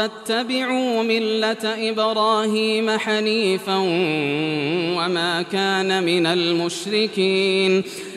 فاتبعوا ملة إبراهيم حنيفا وما كان من المشركين.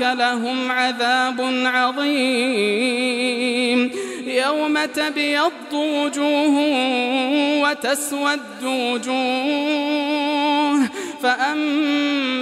لهم عذاب عظيم. يوم تبيض وجوه وتسود وجوه فأما